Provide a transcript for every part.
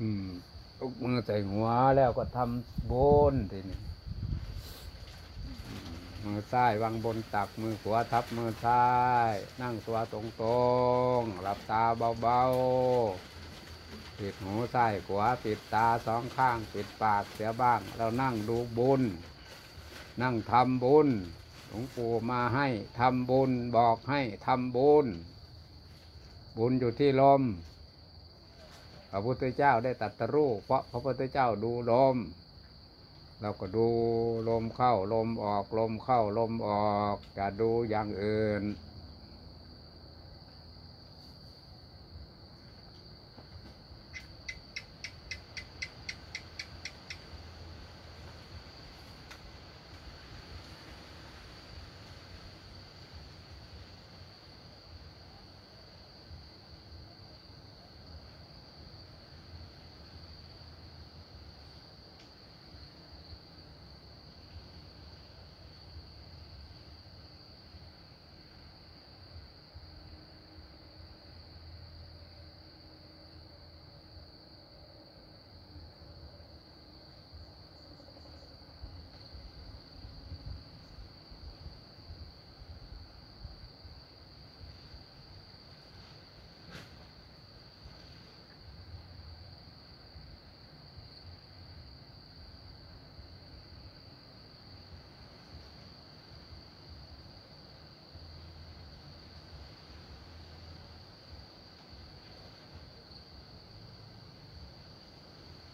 อืมยกมือใส่หัวแล้วก็ทำบนทีนี้มือซ้ายวางบนตักมือขวาทับมือซ้าย นั่งตัวตรงๆหลับตาเบาๆปิดหูซ้ายขวาปิดตาสองข้างปิดปากเสียบ้าง เรานั่งดูบุญ นั่งทำบุญหลวงปู่มาให้ทำบุญบอกให้ทำบุญ บุญอยู่ที่ลม ระพุทธเจ้าได้ตัดตรู้เพราะพระพุทธเจ้าดูลม เราก็ดูลมเข้าลมออกลมเข้าลมออกจะดูอย่างอื่น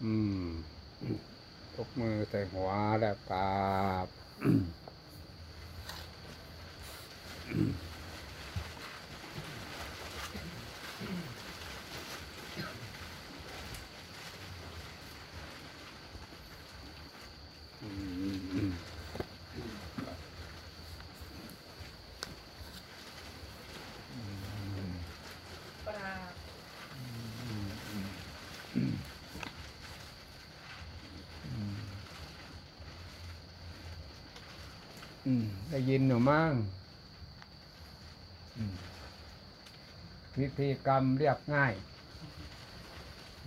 อืมยกมือใส่หัวแล้วกราบ ได้ยินหนูมั้งพิธีกรรมเรียบง่าย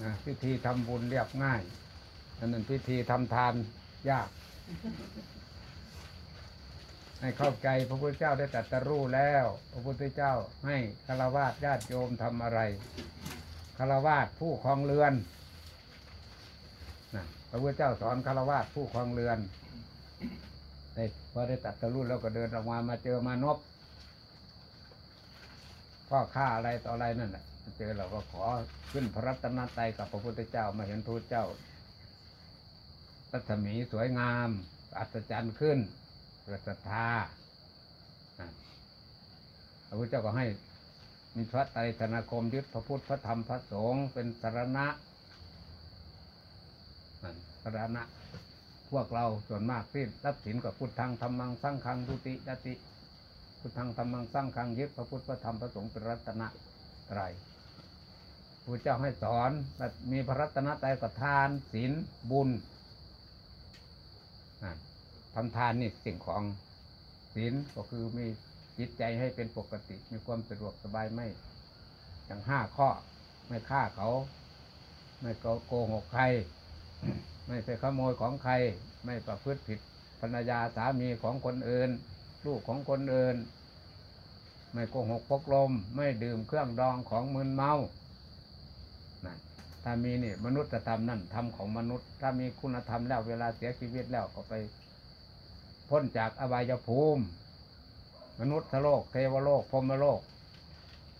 นะพิธีทำบุญเรียบง่ายอันนั้นพิธีทำทานยาก ให้เข้าใจพระพุทธเจ้าได้ตรัสรู้แล้ว พระพุทธเจ้าให้ฆราวาสญาติโยมทำอะไรฆราวาสผู้ครองเรือนนะพระพุทธเจ้าสอนฆราวาสผู้ครองเรือน ได้พอได้ตัดตะรุ่นแล้วก็เดินออกมามาเจอมานพพ่อฆ่าอะไรต่ออะไรนั่นแหละเจอเราก็ขอขึ้นพระรัตนตรัยกับพระพุทธเจ้ามาเห็นทูตเจ้ารัศมีสวยงาม อัศจรรย์ขึ้นเกิดศรัทธาอะพระพุทธเจ้าก็ให้มีพระไตรสนาคมยึดพระพุทธพระธรรมพระสงฆ์เป็นสารณะสารณะ วกเราส่วนมากที่รับสินกับพุทธังธรรมังสร้างคังทุติยติ พุทธังธรรมังสร้างคังยึดพระพุทธพระธรรมพระสงฆ์เป็นรัตนะไตรพระเจ้าให้สอนมีพระรัตนตรัยกับทานศีลบุญทำทานนี่สิ่งของศีลก็คือมีจิตใจให้เป็นปกติมีความสะดวกสบายไม่อย่างห้าข้อ ไม่ฆ่าเขา ไม่โกหกใคร ไม่ไปขโมยของใคร ไม่ประพฤติผิดภรรยาสามีของคนอื่น ลูกของคนอื่น ไม่โกหกพกลม ไม่ดื่มเครื่องดองของมึนเมาถ้ามีนี่มนุษยธรรมนั่นธรรมของมนุษย์ ถ้ามีคุณธรรมแล้วเวลาเสียชีวิตแล้วก็ไป พ้นจากอบายภูมิ มนุษย์โลก เทวโลกพรมโลก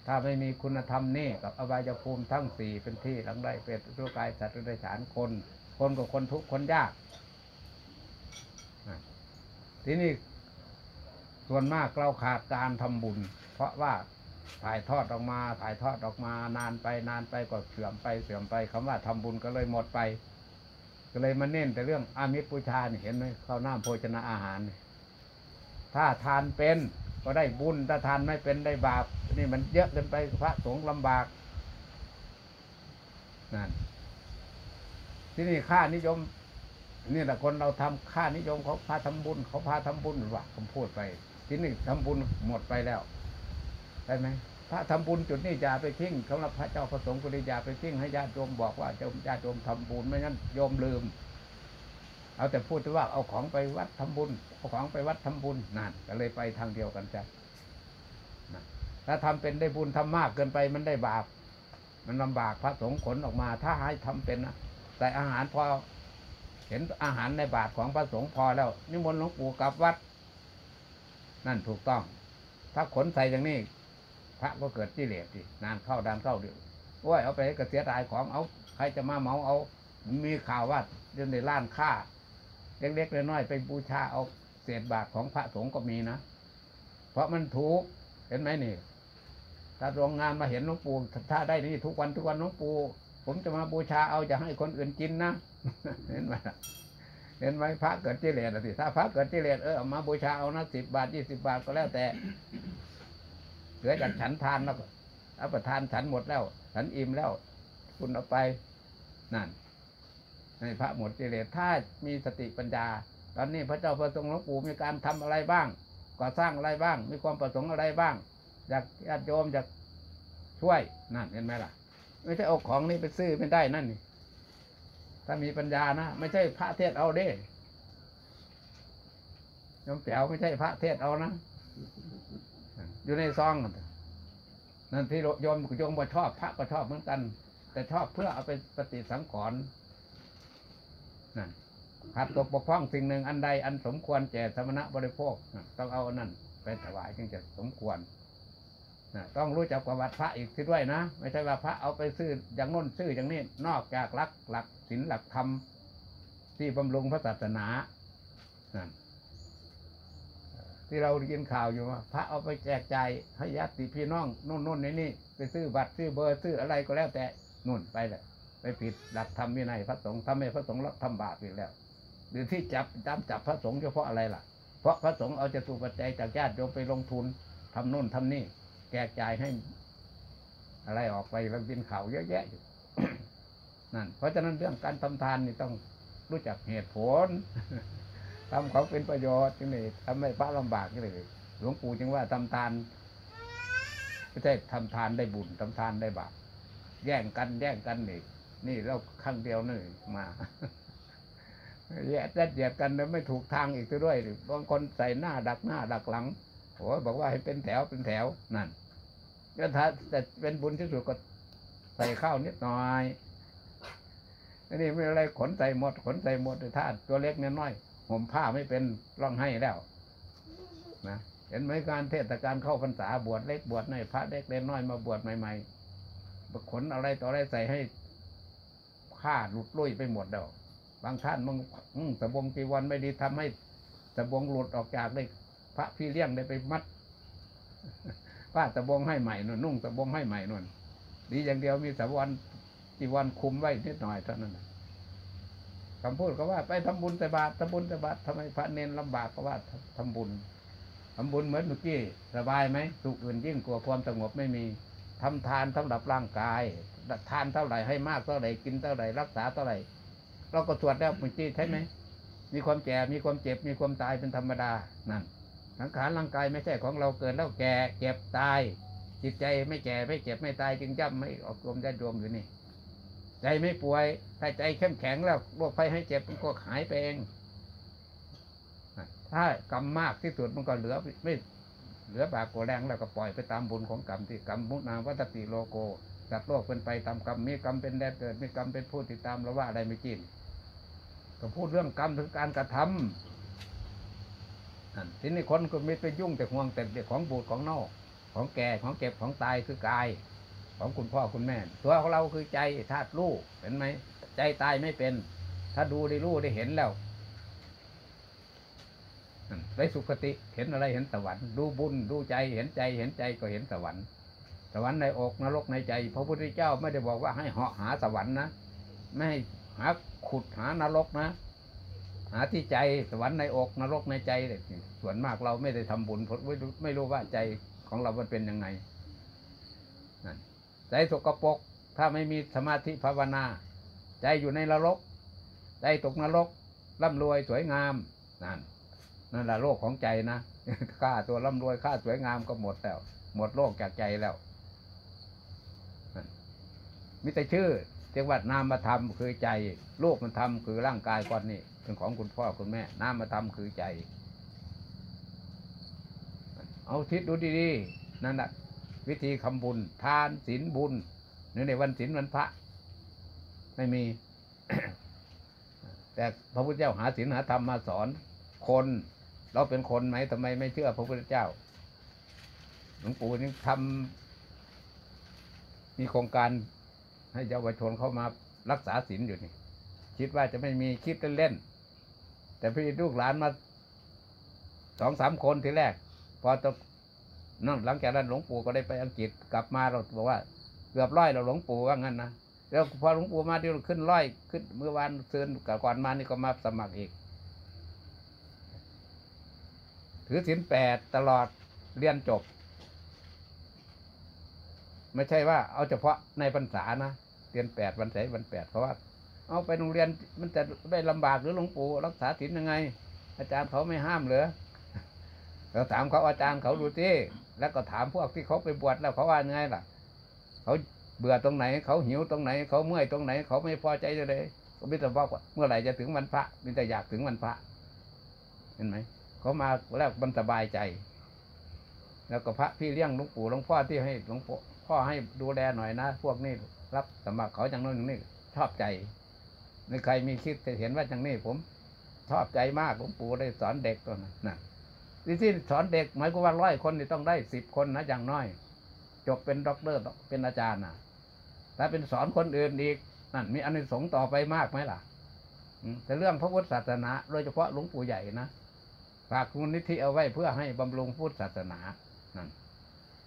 ถ้าไม่มีคุณธรรมนี่กับอบายภูมิทั้งสี่เป็นที่หลังได้เป็นรูปกายสัตว์ได้ฉานคน คนกับคนทุกข์คนยากทีนี้ส่วนมากเราขาดการทำบุญ เพราะว่าถ่ายทอดออกมาถ่ายทอดออกมานานไปนานไปก็เสื่อมไปเสื่อมไปคำว่าทำบุญก็เลยหมดไป ก็เลยมาเน้นแต่เรื่องอามิตรบูชาเห็นไหมข้าวหน้าโภชนะอาหาร ถ้าทานเป็นก็ได้บุญถ้าทานไม่เป็นได้บาปนี่มันเยอะเกินไปพระสงฆ์ลำบากนั่น ที่นี่ค่านิยมนี่แหละคนเราทำค่านิยมเขาพาทำบุญ เขาพาทำบุญว่าคำพูดไป ที่นี่ทำบุญหมดไปแล้วได้ไหมพระทำบุญจุดนี้อย่าไปทิ้งสำหรับพระเจ้าประสงค์กุฎอย่าไปทิ้งให้ญาติโยมบอกว่าจ้าญาติโยมทำบุญไม่งั้นโยมลืม เอาแต่พูดแต่ว่าเอาของไปวัดทำบุญเอาของไปวัดทำบุญนั่นก็เลยไปทางเดียวกันจ้ะถ้าทำเป็นได้บุญทำมากเกินไปมันได้บาป มันลำบากพระสงฆ์ขนออกมา ถ้าให้ทำเป็นนะ แต่อาหารพอ เห็นอาหารในบาทของพระสงฆ์พอแล้ว นิมนต์หลวงปู่กลับวัด นั่นถูกต้อง ถ้าขนใส่อย่างนี้ พระก็เกิดที่เหลสดินานเข้าดานเข้าเดือดโอ้ยเอาไปก็เสียดายของเอาใครจะมาเมาเอา มีข่าวว่าเรื่องในร้านค้าเล็กๆน้อยๆไปบูชาเอาเศษบาทของพระสงฆ์ก็มีนะ เพราะมันถูกเห็นไหมนี่ถ้าโรงงานมาเห็นหลวงปู่ถ้าได้นี่ทุกวันทุกวันหลวงปู่ ผมจะมาบูชาเอาจะให้คนอื่นกินนะเห็นไหมล่ะเห็นไหมพระเกิดกิเลสสิถ้าพระเกิดกิเลสเออมาบูชาเอานะสิบบาทยี่สิบบาทก็แล้วแต่เหลือจากฉันทานแล้วเอาประทานฉันหมดแล้ว ฉันอิ่มแล้ว คุณเอาไปนั่นให้พระหมดกิเลสถ้ามีสติปัญญา ตอนนี้พระเจ้าประสงค์หลวงปู่มีการทำอะไรบ้างก่อสร้างอะไรบ้าง มีความประสงค์อะไรบ้างอยากญาติโยมอยากช่วยนั่นเห็นไหมล่ะ ไม่ใช่เอาของนี้ไปซื้อไม่ได้นั่นนี่ ถ้ามีปัญญานะ ไม่ใช่พระเทศเอาเด้ยมแป๋วไม่ใช่พระเทศเอานะ อยู่ในซอง นั่นที่โยมโยมบ่ชอบพระก็ชอบเหมือนกัน แต่ชอบเพื่อเอาไปปฏิสังขรณ์นั่นขาดตกบกพร่องสิ่งหนึ่งอันใดอันสมควรแก่สมณะบริโภค ต้องเอาอันนั่นไปถวายจึงจะสมควร ต้องรู้จักประวัติพระอีกทีด้วยนะ ไม่ใช่ว่าพระเอาไปซื้ออย่างน้นซื้ออย่างนี้ นอกจากหลักหลักศีลหลักธรรมที่บำรุงพระศาสนานั่นที่เราได้ยินข่าวอยู่ว่าพระเอาไปแจกจ่ายให้ญาติพี่น้องโน่นโน่นนี่นี่ไปซื้อบัตรซื้อเบอร์ซื้ออะไรก็แล้วแต่นู่นไปเลยไปผิดหลักธรรมวินัยพระสงฆ์ทำให้พระสงฆ์รับทำบาปอีกแล้ว หรือที่จับตามจับพระสงฆ์เฉพาะอะไรล่ะ เพราะพระสงฆ์เอาจะตูปัจจัยจากญาติโยมไปลงทุนทำโน่นทำนี่ จกจ่ายให้ อะไรออกไปแล้วบินข่าวเยอะแยะอยู่นั่นเพราะฉะนั้นเรื่องการทำทานนี่ต้องรู้จักเหตุผลทำเขาเป็นประโยชน์จึงเลยทำให้พระลำบากจึงเลยหลวงปู่จึงว่าทำทานไม่ใช่ทำทานได้บุญทำทานได้บาปแย่งกันแย่งกันนี่นี่เราครั้งเดียวนี่มาแย่แเหยียดกันแล้วไม่ถูกทางอีกด้วยบางคนใส่หน้าดักหน้าดักหลังโอ้บอกว่าให้เป็นแถวเป็นแถวนั่น ก็ถ้าแต่เป็นบุญที่สุดก็ใส่ข้าวนิดหน่อยอันนี้ไม่อะไรขนใส่หมด ขนใส่หมดถ้าตัวเล็กเนี่ยน้อยห่มผ้าไม่เป็นร้องให้แล้วนะเห็นไหมการเทศกาลเข้าพรรษาบวชเล็กบวชน้อยพระเล็กเล็กน้อยมาบวชใหม่ๆขนอะไรต่ออะไรใส่ให้ผ้าหลุดลุ่ยไปหมดแล้วบางท่านมึงสบงจีวรไม่ดีทำให้สบงหลุดออกจากได้พระพี่เลี้ยงได้ไปมัด ป้าสบงให้ใหม่นนนุ่งสบงให้ใหม่นนดีอย่างเดียวมีสบงจีวรคุมไว้นิดหน่อยเท่านั้นคำพูดก็ว่าไปทำบุญแต่บาตรทำบุญแต่บาตรทำไมพระเนนลำบากก็ว่าทำบุญทำบุญเหมือนเมื่อกี้สบายไหมสุขอื่นยิ่งกว่าความสงบไม่มีทำทานสำหรับร่างกาย ทานเท่าไหร่ให้มากเท่าไหร่กินเท่าไหร่รักษาเท่าไหร่เราก็ตรวจแล้วเมื่อกี้ใช่ไหมมีความแก่มีความเจ็บมีความตายเป็นธรรมดานั่น สังขารร่างกายไม่ใช่ของเราเกิดแล้วแก่เจ็บตาย จิตใจไม่แก่ไม่เจ็บไม่ตายจึงย่ำไม่ออกรวมญาติโยมอยู่นี่ ใจไม่ป่วยถ้าใจเข้มแข็งแล้วโรคภัยให้เจ็บมันก็หายไปเองถ้ากรรมมากที่สุดมันก็เหลือไม่เหลือบากกว่าแรงแล้วก็ปล่อยไปตามบุญของกรรมที่กรรมมุนาวัตติโลโกสัตว์โลกเป็นไปตามกรรมมีกรรมเป็นแดนเกิดมีกรรมเป็นผู้ติดตามเราว่าอะไรไม่กินก็พูดเรื่องกรรมถึงการกระทำนั่น ทีนี้คนก็มีไปยุ่งแต่ห่วงแต่ของบูดของน่าของแก่ของเก็บของตายคือกาย ของคุณพ่อคุณแม่ ตัวของเราคือใจธาตุรู้เห็นไหมใจตายไม่เป็น ถ้าดูได้รู้ได้เห็นแล้วได้สุคติเห็นอะไรเห็นสวรรค์ดูบุญดูใจเห็นใจเห็นใจก็เห็นสวรรค์ สวรรค์ในอกนรกในใจ พระพุทธเจ้าไม่ได้บอกว่าให้เหาะหาสวรรค์นะ ไม่ให้หาขุดหานรกนะ หาที่ใจสวรรค์ในอกนรกในใจเลยส่วนมากเราไม่ได้ทำบุญไม่รู้ไม่รู้ว่าใจของเรามันเป็นยังไงนั่นใจสกปรกถ้าไม่มีสมาธิภาวนา ใจอยู่ในนรก ใจตกนรกร่ำรวยสวยงามนั่นนั่นแหละโลกของใจนะค่าตัวร่ำรวยค่าสวยงามก็หมดแล้ว หมดโลกจากใจแล้วมิแต่ชื่อเรียกว่านามธรรมคือใจรูปมันธรรมคือร่างกายก้อนนี้ เป็นของคุณพ่อคุณแม่นามธรรมคือใจ เอาทิศดูดีๆนั่นแหะวิธีคำบุญ ทานศีลบุญในในวันศีลวันพระ ไม่มี แต่พระพุทธเจ้าหาศีลหาธรรมมาสอน คน เราเป็นคนไหมทำไมไม่เชื่อพระพุทธเจ้าหลวงปู่นี่ทำมีโครงการให้เยาวชนเข้ามารักษาศีลอยู่นี่ คิดว่าจะไม่มีคิดเล่นๆ แต่พี่ลูกหลานมาสองสามคนทีแรก พอตกนั่นหลังจากนั้นหลวงปู่ก็ได้ไปอังกฤษกลับมาเราบอกว่าเกือบร้อยเราหลวงปู่ว่างั้นนะแล้วพอหลวงปู่มาที่เราขึ้นร้อยขึ้นเมื่อวานเซือนก่อนมานี่ก็มาสมัครอีก ถือศีลแปดตลอดเรียนจบ ไม่ใช่ว่าเอาเฉพาะในพรรษานะเรียนแปดวันไหนวันแปดเพราะว่า เอาไปโรงเรียนมันจะได้ลำบากหรือหลวงปู่รักษาศีลยังไง อาจารย์เขาไม่ห้ามเหรอเราถามเขาอาจารย์เขาดูที่แล้วก็ถามพวกที่เขาไปบวชแล้วเขาว่าไงล่ะ เขาเบื่อตรงไหน เขาหิวตรงไหน เขาเมื่อยตรงไหน เขาไม่พอใจเลยก็มิต่บอกว่าเมื่อไหร่จะถึงวันพระมิต่อยากถึงวันพระ เห็นไหมเขามาแล้วมันสบายใจ แล้วก็พระพี่เลี้ยงหลวงปู่หลวงพ่อที่ให้หลวงพ่อให้ดูแลหน่อยนะ พวกนี้รับสมัครเขาอย่างโน้นอย่างนี้ชอบใจ ไม่ใครมีคิดจะเห็นว่าอย่างนี้ผมชอบใจมากหลวงปู่ได้สอนเด็กตัวนั้นนะที่ที่สอนเด็กหมายความว่าร้อยคนนี่ต้องได้สิบคนนะอย่างน้อย จบเป็นด็อกเตอร์เป็นอาจารย์นะถ้าเป็นสอนคนอื่นอีกนั่นมีอานิสงส์ต่อไปมากไหมล่ะแต่เรื่องพระพุทธศาสนา โดยเฉพาะหลวงปู่ใหญ่นะฝากคุณนิธิเอาไว้เพื่อให้บำรุงพุทธศาสนานั่น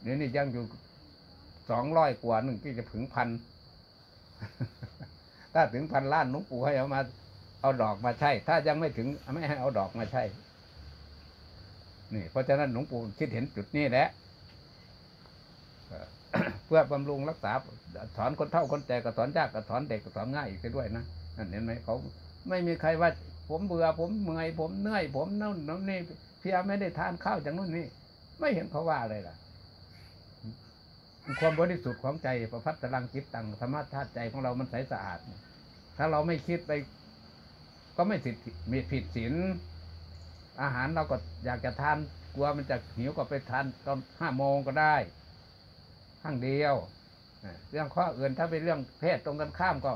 เดี๋ยวนี้ยังอยู่สองร้อยกว่าหนึ่งที่จะถึงพัน ถ้าถึงพันล้านหลวงปู่ให้เอามา เอาดอกมาใช่ ถ้ายังไม่ถึงไม่ให้เอาดอกมาใช่ นี่ เพราะฉะนั้นหลวงปู่คิดเห็นจุดนี้แหละเพื่อบำรุงรักษาสอนคนเฒ่าคนแก่ก็สอนยากก็สอนเด็กก็สอนง่ายอีกด้วยนะนั่นเห็นไหมเขาไม่มีใครว่าผมเบื่อผมเมื่อยผมเหนื่อยผมนั่นนั่นนี่เพียไม่ได้ทานข้าวจากนู่นนี่ไม่เห็นเขาว่าอะไรล่ะ ความบริสุทธิ์ของใจประพัฒลังจิตตังธรรมชาติใจของเรามันใสสะอาด ถ้าเราไม่คิดไป ก็ไม่ผิดมีผิดศีลอาหารเราก็อยากจะทานกลัวมันจะหิวก็ไปทานตอนห้าโมงก็ได้ข้างเดียวเรื่องข้ออื่นถ้าเป็นเรื่องเพศตรงกันข้ามก็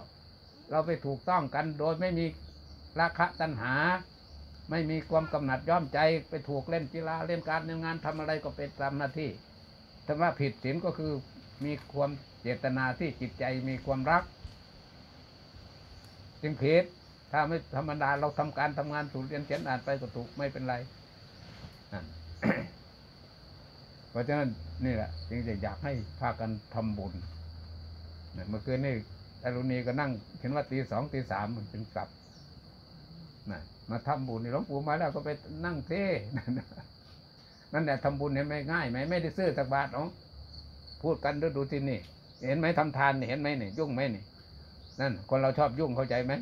เราไปถูกต้องกันโดยไม่มีราคะตัณหา ไม่มีความกำหนัดย่อมใจไปถูกเล่นกีฬาเล่นการเล่นงานทำอะไรก็เป็นตามหน้าที่ ถ้าว่าผิดศีลก็คือมีความเจตนาที่จิตใจมีความรัก จึงผิดถ้าไม่ธรรมดาเราทำการทำงานถูกเรียนเขียนอ่านไปก็ถูกไม่เป็นไรเพราะฉะนั้นนี่แหละจึงจะอยากให้พากันทำบุญเมื่อคืนนี่อรุณีก็นั่งเห็นว่าตีสองตีสามมันถึงกลับนะมาทำบุญหลวงปู่มาแล้วก็ไปนั่งเท่ นั่นแหละทำบุญเห็นไหมง่ายไหมไม่ได้ซื้อสักบาทเนาะพูดกันดูดูที่นี่ เห็นไหมทำทานเห็นไหมนี่ยุ่งไหมนี่นั่น คนเราชอบยุ่งเข้าใจไหม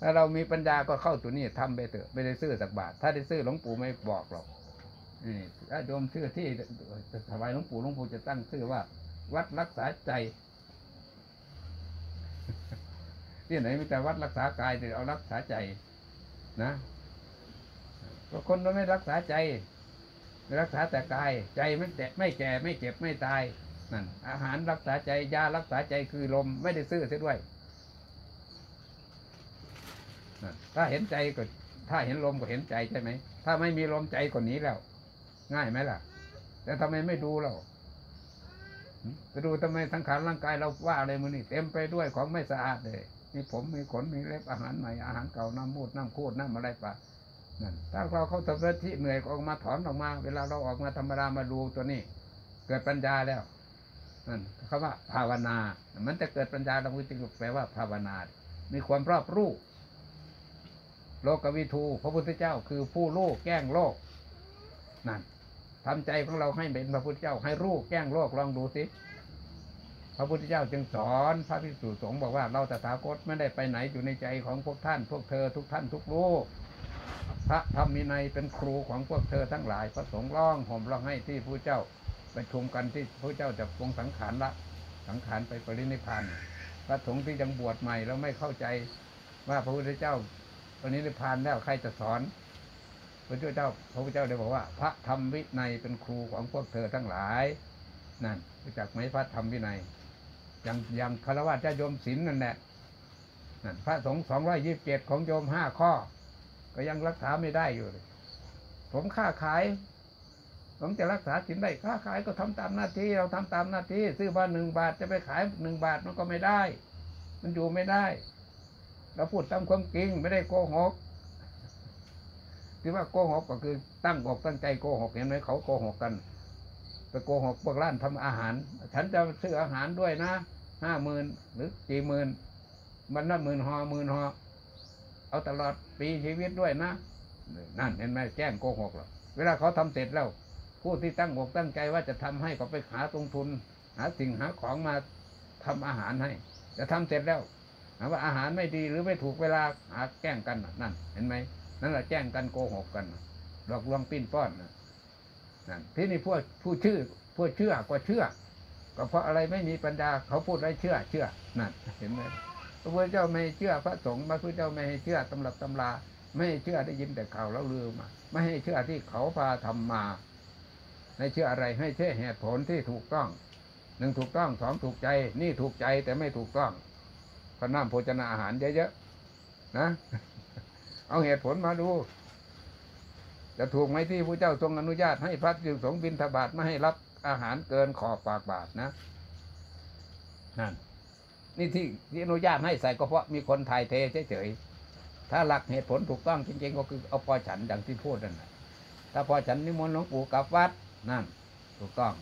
ถ้าเรามีปัญญาก็เข้าตัวนี้ทำไปเถอะไม่ได้ซื้อสักบาท ถ้าได้ซื้อหลวงปู่ไม่บอกหรอกนี่ถ้าโยมชื่อที่ถวายหลวงปู่หลวงปู่จะตั้งชื่อว่า วัดรักษาใจที่ไหนมีแต่วัดรักษากายแต่เอารักษาใจนะ ก็คนเราไม่รักษาใจ รักษาแต่กายใจไม่แตะไม่แก่ไม่เจ็บไม่ตายนั่นอาหารรักษาใจยารักษาใจคือลมไม่ได้ซื้อเสียด้วยถ้าเห็นใจก็ถ้าเห็นลมก็เห็นใจใช่ไหม ถ้าไม่มีลมใจก็หนีแล้ว ง่ายไหมล่ะ แต่ทำไมไม่ดูเราหึไปดูทำไมสังขารร่างกายเราว่าอะไรมือนี่เต็มไปด้วยของไม่สะอาดเลยมีผมมีขนมีเล็บอาหารใหม่อาหารเก่าน้ำมูดน้ำคูดน้ำอะไรปะ นั่นถ้าเราเข้าสมาธิเหนื่อยออกมาถอนออกมา เวลาเราออกมาธรรมดามาดูตัวนี้ เกิดปัญญาแล้วนั่นคำว่าภาวนา มันจะเกิดปัญญาเราจึงแปลว่าภาวนา มีความรอบรู้โลกวิทูพระพุทธเจ้าคือผู้รู้แก้งโลกนั่นทำใจของเราให้เป็นพระพุทธเจ้าให้รู้แก้งโลกลองดูสิพระพุทธเจ้าจึงสอนพระภิกษุสงฆ์บอกว่าเราตถาคตไม่ได้ไปไหนอยู่ในใจของพวกท่าน พวกเธอทุกท่านทุกลูก พระธรรมมีในยเป็นครูของพวกเธอทั้งหลาย พระสงฆ์ร้องห่มร้องให้ที่พระเจ้าประชุมกันที่พระเจ้าจะปรงสังขารละ สังขารไปปรินิพานพระสงฆ์ที่ยังบวชใหม่แล้วไม่เข้าใจว่าพระพุทธเจ้าปรินิพานแล้วใครจะสอน พระพุทธเจ้าพระพุทธเจ้าเลยบอกว่า พระธรรมวินัยเป็นครูของพวกเธอทั้งหลายนั่นรู้จักไหมพระธรรมวินัยอย่างอย่างคารวะเจ้าโยมศีลนั่นแหละนั่นพระสงฆ์สองร้อยยี่สิบเจ็ดของโยมห้าข้อ ก็ยังรักษาไม่ได้อยู่เลยผมค้าขายผมจะรักษาสินได้ค้าขายก็ทำตามหน้าที่ เราทำตามหน้าที่ ซื้อมาหนึ่งบาทจะไปขายหนึ่งบาทมันก็ไม่ได้ มันอยู่ไม่ได้ เราพูดตามความจริงไม่ได้โกหกที่ว่าโกหกก็คือตั้งอกตั้งใจโกหกเห็นไหมเขาโกหกกันไปโกหกพวกร้านทำอาหาร ฉันจะซื้ออาหารด้วยนะห้าหมื่นหรือกี่หมื่นมันละหมื่นหอหมื่นหอ เอาตลอดปีชีวิตด้วยนะ นั่นเห็นไหมแกล้งโกหกหรอเวลาเขาทำเสร็จแล้ว ผู้ที่ตั้งอกตั้งใจว่าจะทำให้ก็ไปหาตรงทุน หาสิ่งหาของมาทำอาหารให้ จะทำเสร็จแล้วหาว่าอาหารไม่ดีหรือไม่ถูกเวลาหาแกล้งกันนั่น เห็นไหมนั่นแหละแกล้งกันโกหกกันหลอกลวงปิ้นป้อนน่ะนั่นที่นี่พวกผู้ชื่อผู้เชื่อก็เชื่อ ก็เพราะอะไรไม่มีปัญญาเขาพูดอะไรเชื่อเชื่อนั่นเห็นไหม พระพุทธเจ้าไม่เชื่อพระสงฆ์พระพุทธเจ้าไม่ให้เชื่อตำรับตำรา ไม่ให้เชื่อได้ยินแต่ข่าวแล้วลืมมาไม่ให้เชื่อที่เขาพาทำมาให้เชื่ออะไรให้เชื่อเหตุผลที่ถูกต้องหนึ่งถูกต้องสองถูกใจ นี่ถูกใจแต่ไม่ถูกต้องพระน้ำโภชนาอาหารเยอะๆนะ เอาเหตุผลมาดู จะถูกไหมที่พระเจ้าทรงอนุญาตให้พระจึงสงฆ์บินทบาทไม่ให้รับอาหารเกินขอบปากบาทนะนั่น นี่ที่ที่อนุญาตให้ใส่ก็เพราะมีคนไทยเทเฉยๆถ้าหลักเหตุผลถูกต้องจริงๆ ก็คือเอาพอฉันอย่างที่พูดนั่นแหละถ้าพอฉันนิมนต์หลวงปู่กลับวัดนั่นถูกต้อง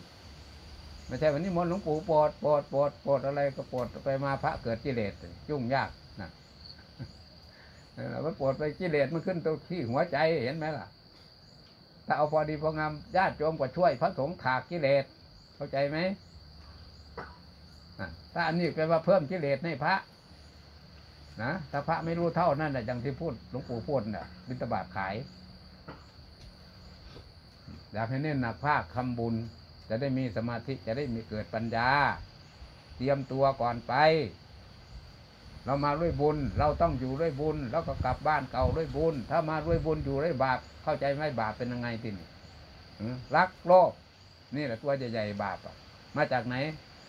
ไม่ใช่วันนิมนต์หลวงปู่โปรดโปรดโปรดโปรดอะไรก็โปรดไปมาพระเกิดกิเลสยุ่งยากนะและมันโปรดไปกิเลสมันขึ้นตรงที่หัวใจเห็นไหมล่ะ ถ้าเอาพอดีพองามญาติโยมก็ช่วยพระสงฆ์ถากกิเลสเข้าใจไหม ถ้าอันนี้แปลว่าเพิ่มกิเลสให้พระนะถ้าพระไม่รู้เท่านั่นแหละอย่างที่พูดหลวงปู่พูดน่ะบิณฑบาตขาย อยากให้เน้นหนักภาคคำบุญ จะได้มีสมาธิจะได้มีเกิดปัญญา เตรียมตัวก่อนไป เรามาด้วยบุญ เราต้องอยู่ด้วยบุญ แล้วก็กลับบ้านเก่าด้วยบุญ ถ้ามาด้วยบุญอยู่ด้วยบาปเข้าใจไหมบาปเป็นยังไงทีนี่หือรักโลภนี่แหละตัวใหญ่ๆบาปมาจากไหน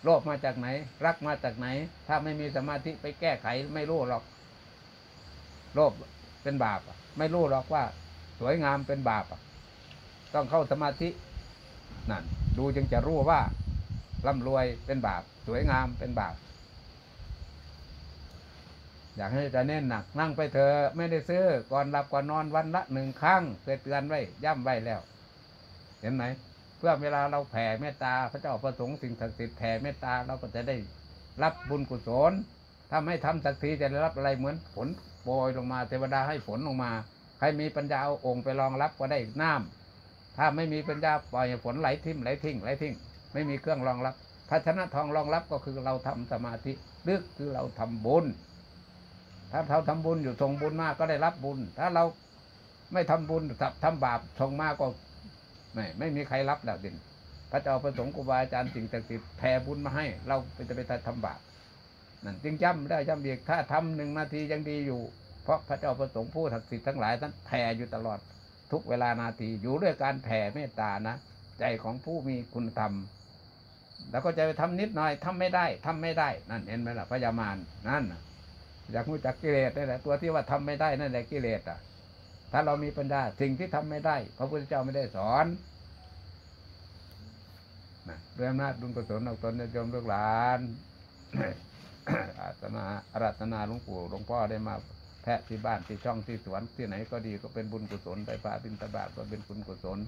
โลภมาจากไหน รักมาจากไหน ถ้าไม่มีสมาธิไปแก้ไขไม่รู้หรอก โลภเป็นบาปไม่รู้หรอกว่า สวยงามเป็นบาปต้องเข้าสมาธินั่นดูจึงจะรู้ว่าร่ำรวยเป็นบาป สวยงามเป็นบาป อยากให้จะเน้นหนัก นั่งไปเถอะไม่ได้ซื้อ ก่อนหลับก่อนนอนวันละหนึ่งครั้งเคยเตือนไว้ ย่ำไว้แล้ว เห็นไหม เพื่อเวลาเราแผ่เมตตาพระเจ้าประสงค์สิ่งศักดิ์สิทธิ์แผ่เมตตาเราก็จะได้รับบุญกุศลถ้าไม่ทำสักทีจะได้รับอะไรเหมือนฝนโปรยลงมาเทวดาให้ฝนลงมา ใครมีปัญญาเอาองค์ไปรองรับก็ได้น้ำถ้าไม่มีปัญญาปล่อยฝนไหลทิ่มไหลทิ้งไหลทิ้งไม่มีเครื่องรองรับภาชนะทองรองรับก็คือเราทำสมาธิลึกคือเราทำบุญ ถ้าเราทำบุญอยู่ส่งบุญมากก็ได้รับบุญ ถ้าเราไม่ทำบุญทำทำบาปส่งมากก็ ไม่ไม่มีใครรับแล้วดินพระเจ้าประสงค์ครูบาอาจารย์สิ่งศักดิ์สิทธิ์แผ่บุญมาให้ เราจะไปทำบาปนั่นจึงจำได้จำเบียกถ้าทำหนึ่งนาทียังดีอยู่ เพราะพระเจ้าประสงค์ผู้ศักดิ์สิทธิ์ทั้งหลายนั้นแผ่อยู่ตลอดทุกเวลานาทีอยู่ด้วยการแผ่เมตตานะ ใจของผู้มีคุณธรรม แล้วก็จะไปทำนิดหน่อยทำไม่ได้ทำไม่ได้ นั่นเห็นไหมล่ะพยามารนั่นอยากรู้จักกิเลสนี่แหละตัวที่ว่าทำไม่ได้นั่นแหละกิเลสอะ ถ้าเรามีปัญญาสิ่งที่ทำไม่ได้ พระพุทธเจ้าไม่ได้สอนนะด้วยอำนาจบุญกุศลเอาตนญาติโยมลูกหลานอาตนาอารัตนาหลวงปู่หลวงพ่อได้มาแพะที่บ้านที่ช่องที่สวนที่ไหนก็ดีก็เป็นบุญกุศลไปพาบินตบาทก็เป็นบุญกุศล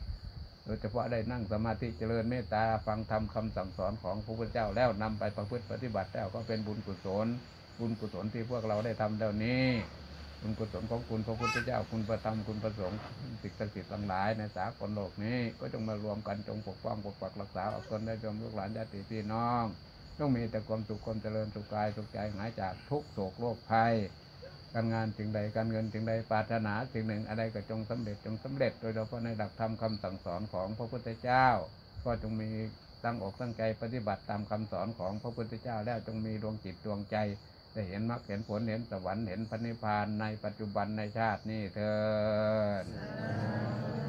โดยเฉพาะได้นั่งสมาธิเจริญเมตตาฟังธรรมคำสั่งสอนของพระพุทธเจ้าแล้วนำไปประพฤติปฏิบัติแล้วก็เป็นบุญกุศล บุญกุศลที่พวกเราได้ทำแล้วนี้ บุญกุศลของคุณพระพุทธเจ้าคุณประธรรมคุณประสงค์สิ่งศักดิ์สิทธิ์ทั้งหลายในสากลโลกนี้ก็จงมารวมกันจงปกป้องปกปักรักษาเอาตนได้จงลูกหลานญาติพี่น้องต้องมีแต่ความสุขความเจริญสุขกายสุขใจหายจากทุกโศกโรคภัยการงานสิ่งใดการเงินสิ่งใดปรารถนาสิ่งหนึ่งอะไรก็จงสำเร็จจงสำเร็จ โดยเฉพาะในหลักธรรมคำสั่งสอนของพระพุทธเจ้า ก็จงมีตั้งอกตั้งใจปฏิบัติตามคำสอนของพระพุทธเจ้าแล้วจงมีดวงจิตดวงใจ จะเห็นมรรคเห็นผลเห็นสวรรค์เห็นพระนิพพานในปัจจุบันในชาตินี่เถิอ